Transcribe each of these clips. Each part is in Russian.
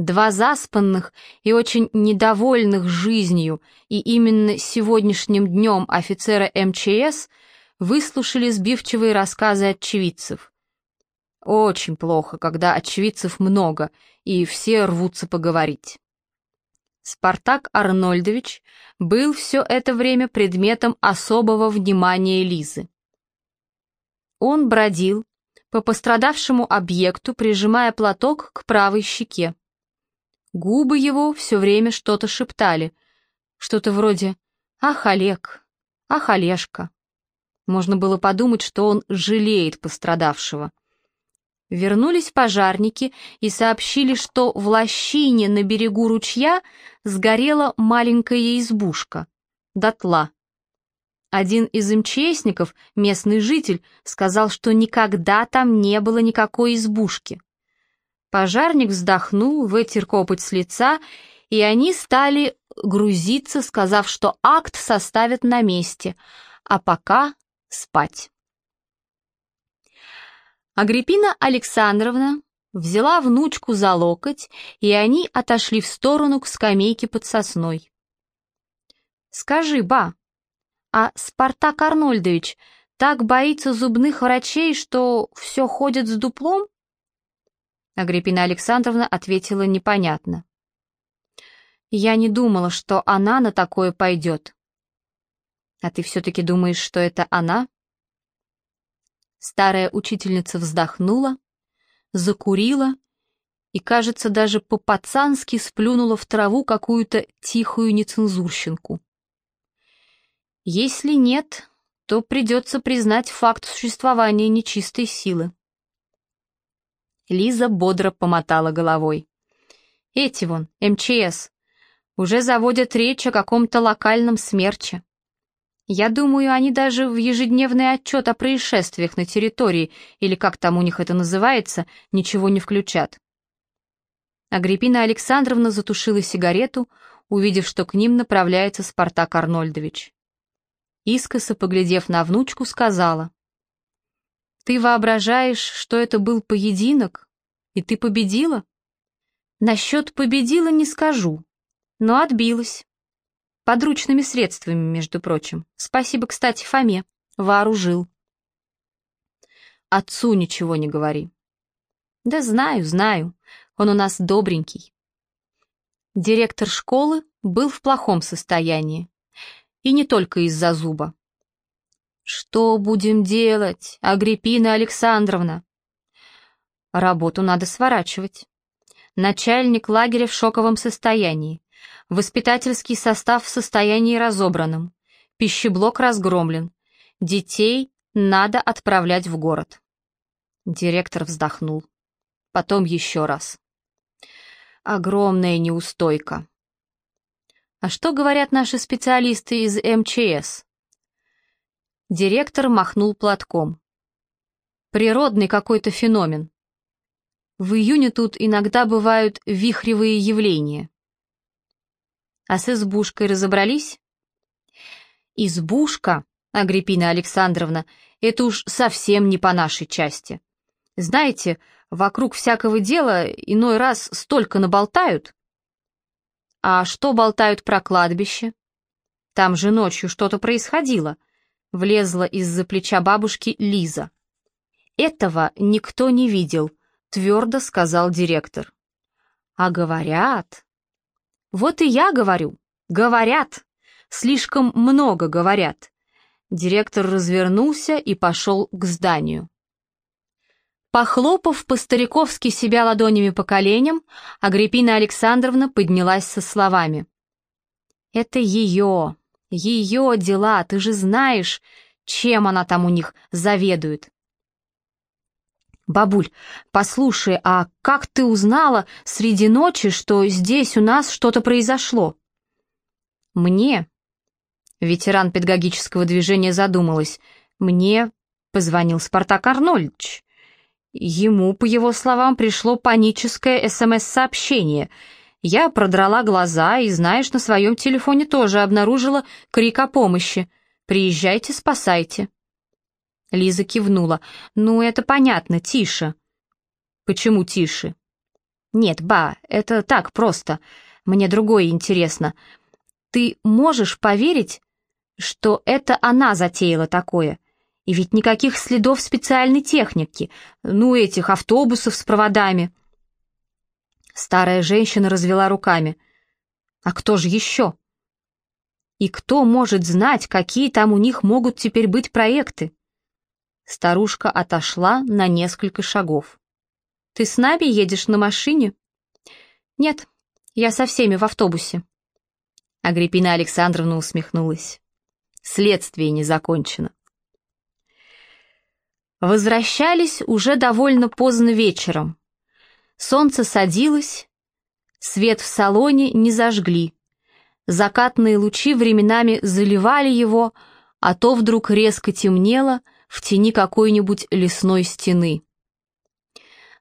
Два заспанных и очень недовольных жизнью и именно сегодняшним днем офицера МЧС выслушали сбивчивые рассказы очевидцев. Очень плохо, когда очевидцев много, и все рвутся поговорить. Спартак Арнольдович был все это время предметом особого внимания Лизы. Он бродил по пострадавшему объекту, прижимая платок к правой щеке. Губы его все время что-то шептали, что-то вроде «Ах, Олег! Ах, Олежка!». Можно было подумать, что он жалеет пострадавшего. Вернулись пожарники и сообщили, что в лощине на берегу ручья сгорела маленькая избушка, дотла. Один из МЧСников, местный житель, сказал, что никогда там не было никакой избушки. Пожарник вздохнул, вытер копоть с лица, и они стали грузиться, сказав, что акт составят на месте, а пока спать. Агриппина Александровна взяла внучку за локоть, и они отошли в сторону к скамейке под сосной. «Скажи, ба, а Спартак Арнольдович так боится зубных врачей, что все ходит с дуплом?» Агриппина Александровна ответила непонятно. «Я не думала, что она на такое пойдет». «А ты все-таки думаешь, что это она?» Старая учительница вздохнула, закурила и, кажется, даже по-пацански сплюнула в траву какую-то тихую нецензурщинку. Если нет, то придется признать факт существования нечистой силы. Лиза бодро помотала головой. «Эти вон, МЧС, уже заводят речь о каком-то локальном смерче. Я думаю, они даже в ежедневный отчет о происшествиях на территории, или как там у них это называется, ничего не включат». Агриппина Александровна затушила сигарету, увидев, что к ним направляется Спартак Арнольдович. Искоса, поглядев на внучку, сказала, ты воображаешь, что это был поединок, и ты победила? Насчет победила не скажу, но отбилась. Подручными средствами, между прочим. Спасибо, кстати, Фоме. Вооружил. Отцу ничего не говори. Да знаю, знаю. Он у нас добренький. Директор школы был в плохом состоянии. И не только из-за зуба. «Что будем делать, Агриппина Александровна?» «Работу надо сворачивать. Начальник лагеря в шоковом состоянии. Воспитательский состав в состоянии разобранном. Пищеблок разгромлен. Детей надо отправлять в город». Директор вздохнул. Потом еще раз. Огромная неустойка. А что говорят наши специалисты из МЧС? Директор махнул платком. Природный какой-то феномен. В июне тут иногда бывают вихревые явления. А с избушкой разобрались? Избушка, Агриппина Александровна, это уж совсем не по нашей части. Знаете, вокруг всякого дела иной раз столько наболтают. А что болтают про кладбище? Там же ночью что-то происходило — Влезла из-за плеча бабушки Лиза. «Этого никто не видел», — твердо сказал директор. «А говорят...» «Вот и я говорю. Говорят. Слишком много говорят». Директор развернулся и пошел к зданию. Похлопав по-стариковски себя ладонями по коленям, Агриппина Александровна поднялась со словами. «Это ее, ее дела, ты же знаешь, чем она там у них заведует. «Бабуль, послушай, а как ты узнала среди ночи, что здесь у нас что-то произошло?» «Мне?» Ветеран педагогического движения задумалась. «Мне позвонил Спартак Арнольдович. Ему, по его словам, пришло паническое СМС-сообщение — я продрала глаза и, знаешь, на своем телефоне тоже обнаружила крик о помощи. «Приезжайте, спасайте». Лиза кивнула. «Ну, это понятно, тише». «Почему тише?» «Нет, ба, это так просто. Мне другое интересно. Ты можешь поверить, что это она затеяла такое? И ведь никаких следов специальной техники, ну, этих автобусов с проводами». Старая женщина развела руками. «А кто же еще?» «И кто может знать, какие там у них могут теперь быть проекты?» Старушка отошла на несколько шагов. «Ты с нами едешь на машине?» «Нет, я со всеми в автобусе». Агриппина Александровна усмехнулась. «Следствие не закончено». Возвращались уже довольно поздно вечером. Солнце садилось, свет в салоне не зажгли. Закатные лучи временами заливали его, а то вдруг резко темнело в тени какой-нибудь лесной стены.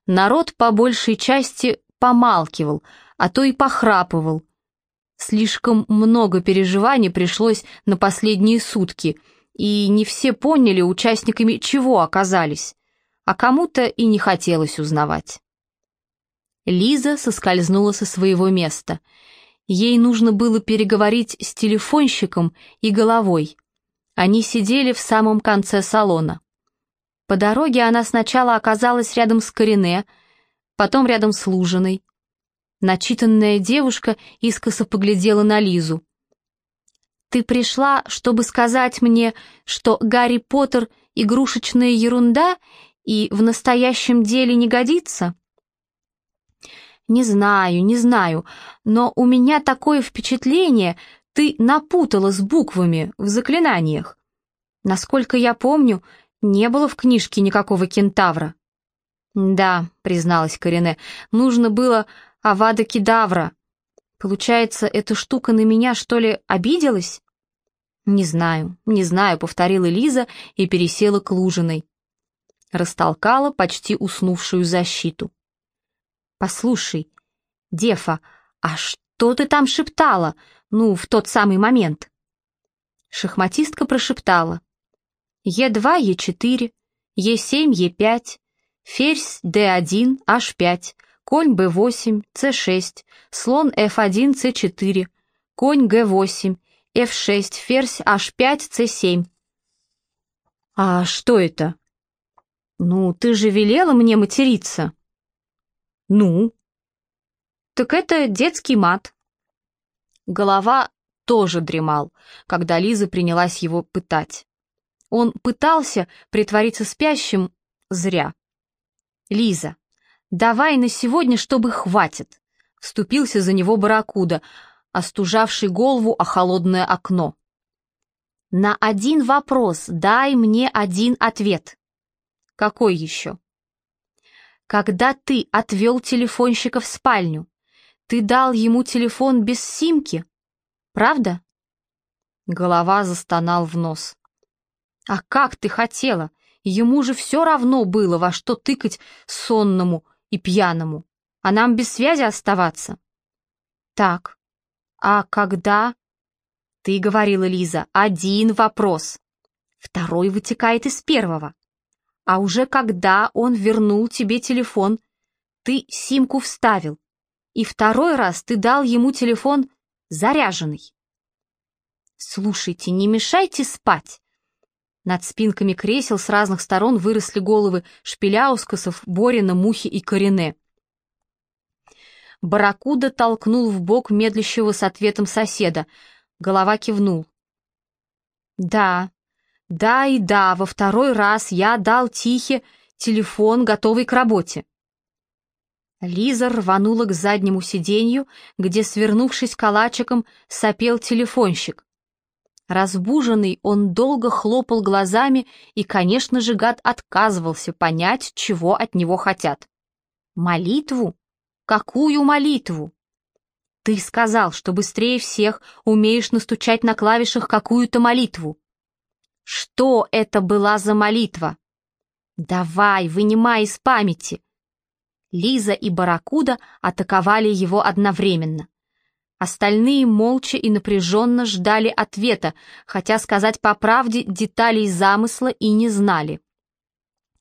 Народ по большей части помалкивал, а то и похрапывал. Слишком много переживаний пришлось на последние сутки, и не все поняли, участниками чего оказались, а кому-то и не хотелось узнавать. Лиза соскользнула со своего места. Ей нужно было переговорить с телефонщиком и головой. Они сидели в самом конце салона. По дороге она сначала оказалась рядом с Корене, потом рядом с Лужиной. Начитанная девушка искоса поглядела на Лизу. «Ты пришла, чтобы сказать мне, что Гарри Поттер — игрушечная ерунда и в настоящем деле не годится?» «Не знаю, не знаю, но у меня такое впечатление, ты напутала с буквами в заклинаниях. Насколько я помню, не было в книжке никакого кентавра». «Да», — призналась Корене, — «нужно было Авада Кедавра. Получается, эта штука на меня, что ли, обиделась?» «Не знаю, не знаю», — повторила Лиза и пересела к Лужиной. Растолкала почти уснувшую защиту. «Послушай, Дефа, а что ты там шептала, ну, в тот самый момент?» Шахматистка прошептала. Е2, Е4, Е7, Е5, ферзь D1, H5, конь B8, C6, слон F1, C4, конь G8, F6, ферзь H5, C7. «А что это?» «Ну, ты же велела мне материться». «Ну?» «Так это детский мат». Голова тоже дремал, когда Лиза принялась его пытать. Он пытался притвориться спящим зря. «Лиза, давай на сегодня, чтобы хватит», — вступился за него барракуда, остужавший голову о холодное окно. «На один вопрос дай мне один ответ». «Какой еще?» «Когда ты отвел телефонщика в спальню, ты дал ему телефон без симки, правда?» Голова застонал в нос. «А как ты хотела? Ему же все равно было, во что тыкать сонному и пьяному, а нам без связи оставаться. Так, а когда? Ты говорила, Лиза, один вопрос. Второй вытекает из первого. А уже когда он вернул тебе телефон, ты симку вставил, и второй раз ты дал ему телефон заряженный. Слушайте, не мешайте спать. Над спинками кресел с разных сторон выросли головы Шпиляускасов, Борина, Мухи и Корене. Баракуда толкнул в бок медлящего с ответом соседа. Голова кивнул. «Да, да и да, во второй раз я дал Тихе телефон, готовый к работе». Лиза рванула к заднему сиденью, где, свернувшись калачиком, сопел телефонщик. Разбуженный, он долго хлопал глазами, и, конечно же, гад отказывался понять, чего от него хотят. «Молитву? Какую молитву?» «Ты сказал, что быстрее всех умеешь настучать на клавишах какую-то молитву». «Что это была за молитва?» «Давай, вынимай из памяти!» Лиза и Баракуда атаковали его одновременно. Остальные молча и напряженно ждали ответа, хотя сказать по правде деталей замысла и не знали.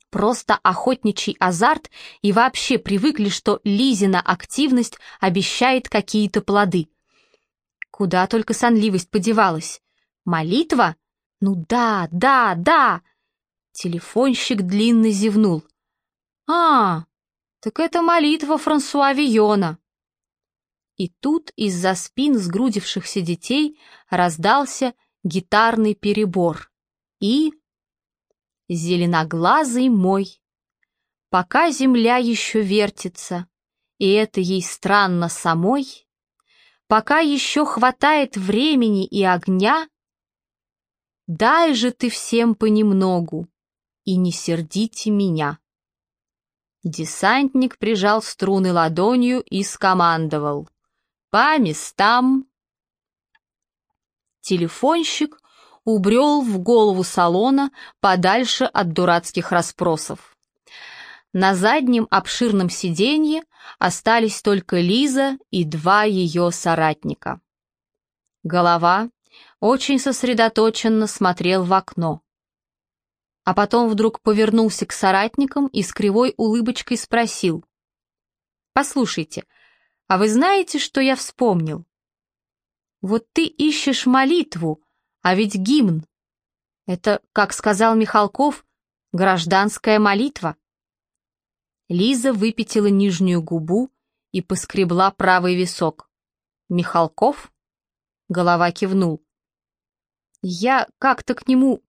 Просто охотничий азарт и вообще привыкли, что Лизина активность обещает какие-то плоды. Куда только сонливость подевалась. Молитва? Ну да, да, да. Телефонщик длинно зевнул. А, так это молитва Франсуа Вийона. И тут из-за спин сгрудившихся детей раздался гитарный перебор. И... Зеленоглазый мой. Пока земля еще вертится, и это ей странно самой, пока еще хватает времени и огня, дай же ты всем понемногу, и не сердите меня. Десантник прижал струны ладонью и скомандовал. «По местам!» Телефонщик убрел в голову салона подальше от дурацких расспросов. На заднем обширном сиденье остались только Лиза и два ее соратника. Голова очень сосредоточенно смотрел в окно а потом вдруг повернулся к соратникам и с кривой улыбочкой спросил. «Послушайте, а вы знаете, что я вспомнил? Вот ты ищешь молитву, а ведь гимн. Это, как сказал Михалков, гражданская молитва». Лиза выпятила нижнюю губу и поскребла правый висок. «Михалков?» Голова кивнул. «Я как-то к нему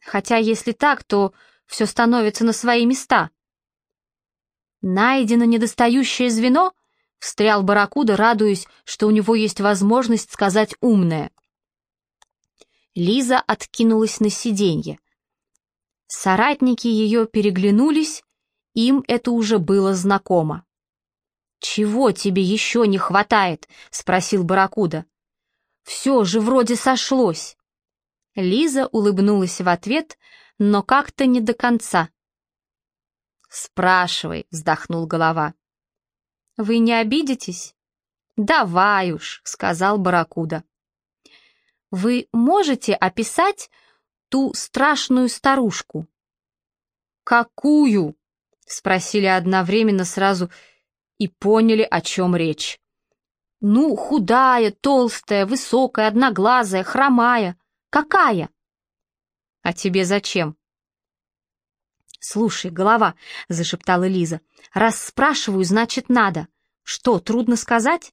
Хотя если так, то все становится на свои места. «Найдено недостающее звено?» — встрял Баракуда, радуясь, что у него есть возможность сказать умное. Лиза откинулась на сиденье. Соратники ее переглянулись, им это уже было знакомо. «Чего тебе еще не хватает?» — спросил Баракуда. «Все же вроде сошлось». Лиза улыбнулась в ответ, но как-то не до конца. «Спрашивай», — вздохнул голова. «Вы не обидитесь?» «Давай уж», — сказал Баракуда. «Вы можете описать ту страшную старушку?» «Какую?» — спросили одновременно сразу и поняли, о чем речь. «Ну, худая, толстая, высокая, одноглазая, хромая. Какая? А тебе зачем? Слушай, голова, зашептала Лиза. Раз спрашиваю, значит надо. Что, трудно сказать?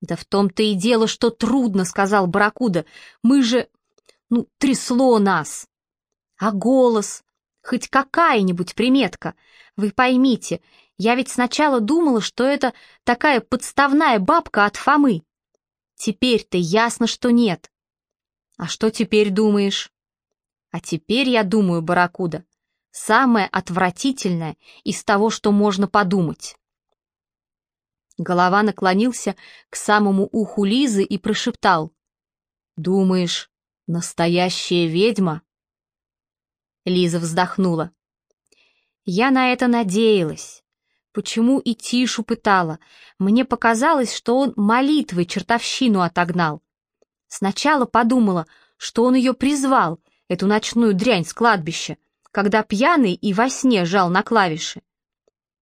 Да в том-то и дело, что трудно, сказал Баракуда. Мы же, ну, трясло нас. А голос? Хоть какая-нибудь приметка. Вы поймите, я ведь сначала думала, что это такая подставная бабка от Фомы. Теперь-то ясно, что нет. А что теперь думаешь? А теперь я думаю, Баракуда, самое отвратительное из того, что можно подумать. Голова наклонился к самому уху Лизы и прошептал. «Думаешь, настоящая ведьма?» Лиза вздохнула. «Я на это надеялась. Почему и Тишу пытала? Мне показалось, что он молитвой чертовщину отогнал. Сначала подумала, что он ее призвал, эту ночную дрянь с кладбища, когда пьяный и во сне жал на клавиши.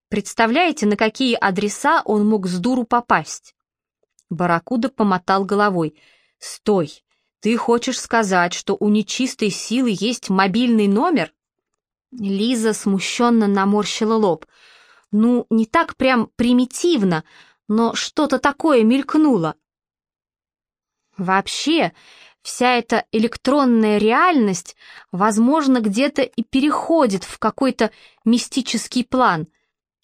Представляете, на какие адреса он мог с дуру попасть? Баракуда помотал головой. «Стой! Ты хочешь сказать, что у нечистой силы есть мобильный номер?» Лиза смущенно наморщила лоб. «Ну, не так прям примитивно, но что-то такое мелькнуло. Вообще, вся эта электронная реальность, возможно, где-то и переходит в какой-то мистический план,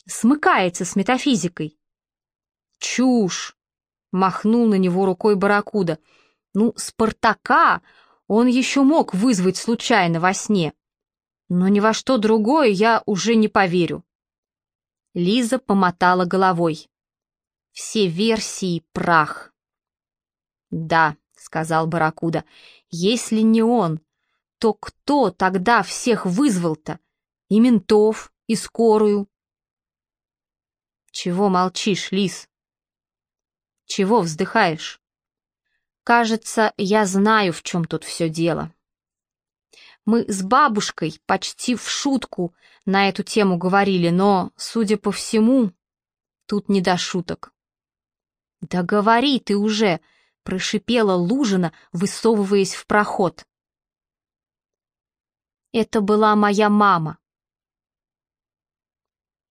смыкается с метафизикой. «Чушь!» — махнул на него рукой Баракуда. «Ну, Спартака он еще мог вызвать случайно во сне, но ни во что другое я уже не поверю». Лиза помотала головой. «Все версии — прах». «Да», — сказал Баракуда, — «если не он, то кто тогда всех вызвал-то? И ментов, и скорую?» «Чего молчишь, лис?» «Чего вздыхаешь?» «Кажется, я знаю, в чем тут все дело». Мы с бабушкой почти в шутку на эту тему говорили, но, судя по всему, тут не до шуток. «Да говори ты уже!» — прошипела Лужина, высовываясь в проход. Это была моя мама.